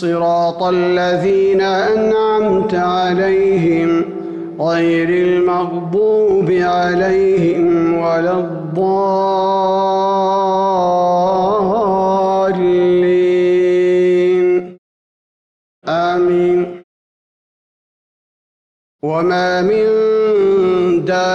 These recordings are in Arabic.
صراط الذين أنعمت عليهم غير المغضوب عليهم ولا الضالين. آمين. وما من دابة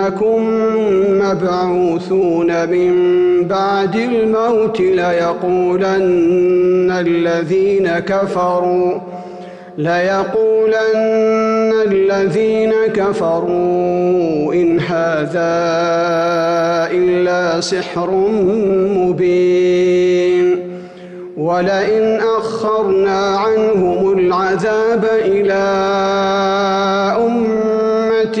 إنكم مبعوثون من بعد الموت ليقولن الذين كفروا ليقولن الذين كفروا إن هذا إلا سحر مبين. ولئن أخرنا عنهم العذاب إلى أمة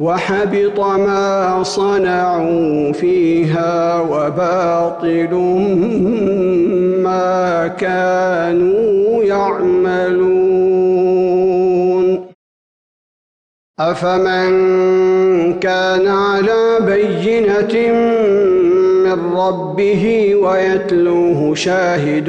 وحبط ما صنعوا فيها وباطل ما كانوا يعملون. أفمن كان على بينة من ربه ويتلوه شاهد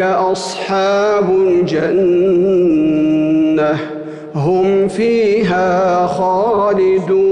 أصحاب الجنة هم فيها خالدون.